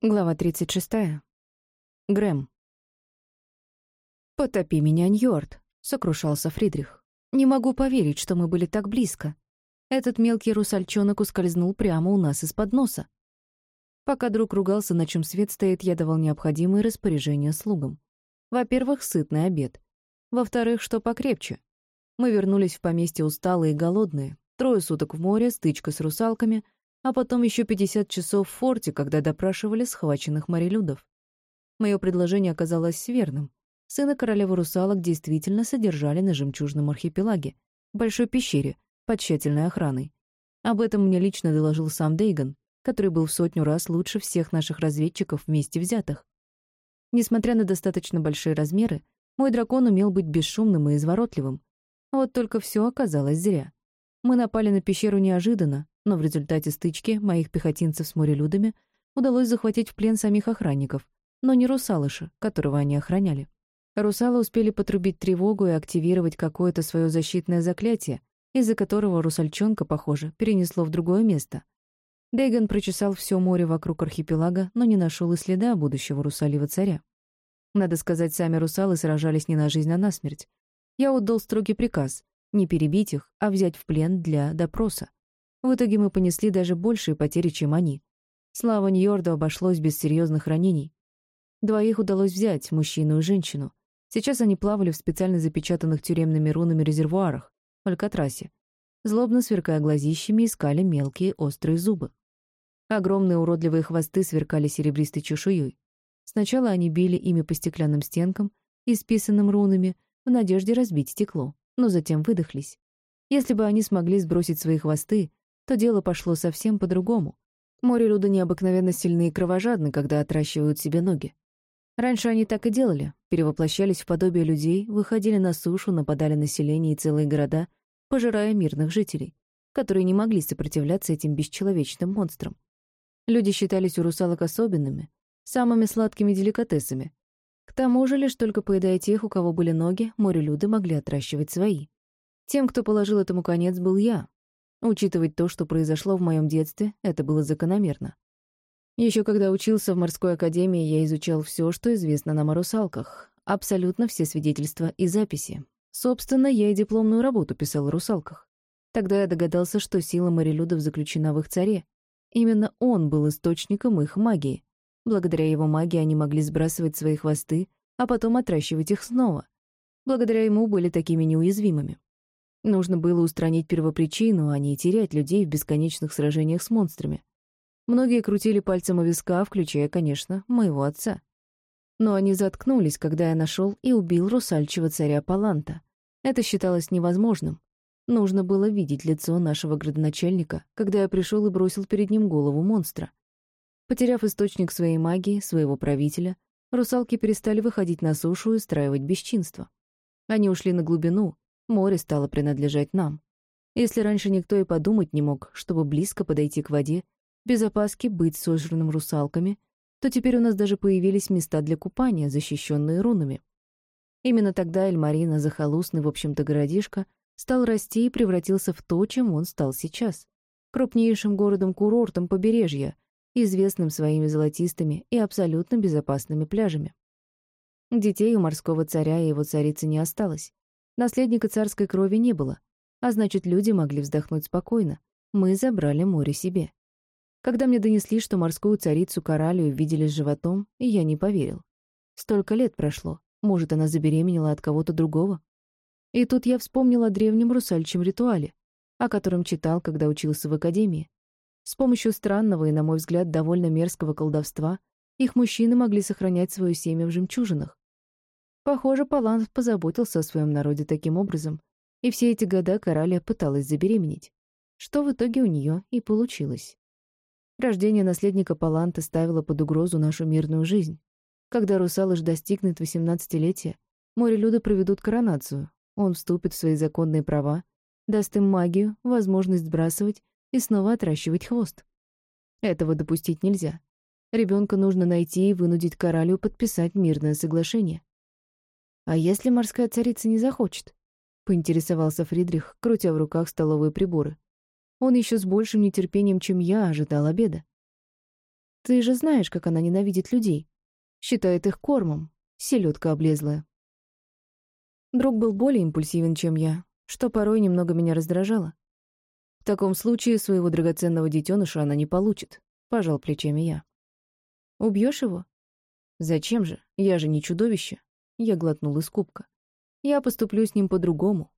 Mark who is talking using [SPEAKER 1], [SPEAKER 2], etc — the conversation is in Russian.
[SPEAKER 1] Глава 36. Грэм. «Потопи меня, Ньорд», — сокрушался Фридрих. «Не могу поверить, что мы были так близко. Этот мелкий русальчонок ускользнул прямо у нас из-под носа». Пока друг ругался, на чем свет стоит, я давал необходимые распоряжения слугам. Во-первых, сытный обед. Во-вторых, что покрепче. Мы вернулись в поместье усталые и голодные. Трое суток в море, стычка с русалками — а потом еще 50 часов в форте, когда допрашивали схваченных морелюдов. Мое предложение оказалось верным. Сына королевы русалок действительно содержали на жемчужном архипелаге, большой пещере, под тщательной охраной. Об этом мне лично доложил сам Дейган, который был в сотню раз лучше всех наших разведчиков вместе взятых. Несмотря на достаточно большие размеры, мой дракон умел быть бесшумным и изворотливым. Вот только все оказалось зря. Мы напали на пещеру неожиданно, но в результате стычки моих пехотинцев с морелюдами удалось захватить в плен самих охранников, но не русалыша, которого они охраняли. Русалы успели потрубить тревогу и активировать какое-то свое защитное заклятие, из-за которого русальчонка, похоже, перенесло в другое место. Дейган прочесал все море вокруг архипелага, но не нашел и следа будущего русалива царя. Надо сказать, сами русалы сражались не на жизнь, а на смерть. Я отдал строгий приказ — не перебить их, а взять в плен для допроса. В итоге мы понесли даже большие потери, чем они. Слава Ньорду обошлось без серьезных ранений. Двоих удалось взять, мужчину и женщину. Сейчас они плавали в специально запечатанных тюремными рунами резервуарах, в Алькатрасе. Злобно сверкая глазищами, искали мелкие острые зубы. Огромные уродливые хвосты сверкали серебристой чешуей. Сначала они били ими по стеклянным стенкам, исписанным рунами, в надежде разбить стекло, но затем выдохлись. Если бы они смогли сбросить свои хвосты, то дело пошло совсем по-другому. Море-люды необыкновенно сильны и кровожадны, когда отращивают себе ноги. Раньше они так и делали, перевоплощались в подобие людей, выходили на сушу, нападали на селение и целые города, пожирая мирных жителей, которые не могли сопротивляться этим бесчеловечным монстрам. Люди считались у русалок особенными, самыми сладкими деликатесами. Тому же, лишь только поедая тех, у кого были ноги, морелюды могли отращивать свои. Тем, кто положил этому конец, был я, Учитывать то, что произошло в моем детстве, это было закономерно. Еще когда учился в морской академии, я изучал все, что известно нам о русалках. Абсолютно все свидетельства и записи. Собственно, я и дипломную работу писал о русалках. Тогда я догадался, что сила морелюдов заключена в их царе. Именно он был источником их магии. Благодаря его магии они могли сбрасывать свои хвосты, а потом отращивать их снова. Благодаря ему были такими неуязвимыми. Нужно было устранить первопричину, а не терять людей в бесконечных сражениях с монстрами. Многие крутили пальцем у виска, включая, конечно, моего отца. Но они заткнулись, когда я нашел и убил русальчего царя Паланта. Это считалось невозможным. Нужно было видеть лицо нашего градоначальника, когда я пришел и бросил перед ним голову монстра. Потеряв источник своей магии, своего правителя, русалки перестали выходить на сушу и устраивать бесчинство. Они ушли на глубину, море стало принадлежать нам. Если раньше никто и подумать не мог, чтобы близко подойти к воде, без опаски быть сожранным русалками, то теперь у нас даже появились места для купания, защищенные рунами. Именно тогда Эльмарина, захолустный, в общем-то, городишко, стал расти и превратился в то, чем он стал сейчас. Крупнейшим городом-курортом побережья, известным своими золотистыми и абсолютно безопасными пляжами. Детей у морского царя и его царицы не осталось. Наследника царской крови не было, а значит, люди могли вздохнуть спокойно. Мы забрали море себе. Когда мне донесли, что морскую царицу Коралию видели с животом, я не поверил. Столько лет прошло, может, она забеременела от кого-то другого. И тут я вспомнил о древнем русальчьем ритуале, о котором читал, когда учился в академии. С помощью странного и, на мой взгляд, довольно мерзкого колдовства их мужчины могли сохранять свое семя в жемчужинах, Похоже, Палант позаботился о своем народе таким образом, и все эти года Кораля пыталась забеременеть, что в итоге у нее и получилось. Рождение наследника Паланта ставило под угрозу нашу мирную жизнь. Когда русалыш достигнет восемнадцатилетия, морелюды проведут коронацию, он вступит в свои законные права, даст им магию, возможность сбрасывать и снова отращивать хвост. Этого допустить нельзя. Ребенка нужно найти и вынудить Коралю подписать мирное соглашение. «А если морская царица не захочет?» — поинтересовался Фридрих, крутя в руках столовые приборы. Он еще с большим нетерпением, чем я, ожидал обеда. Ты же знаешь, как она ненавидит людей. Считает их кормом. Селедка облезлая. Друг был более импульсивен, чем я, что порой немного меня раздражало. Таком случае своего драгоценного детеныша она не получит, пожал плечами я. Убьешь его? Зачем же? Я же не чудовище. Я глотнул из кубка. Я поступлю с ним по-другому.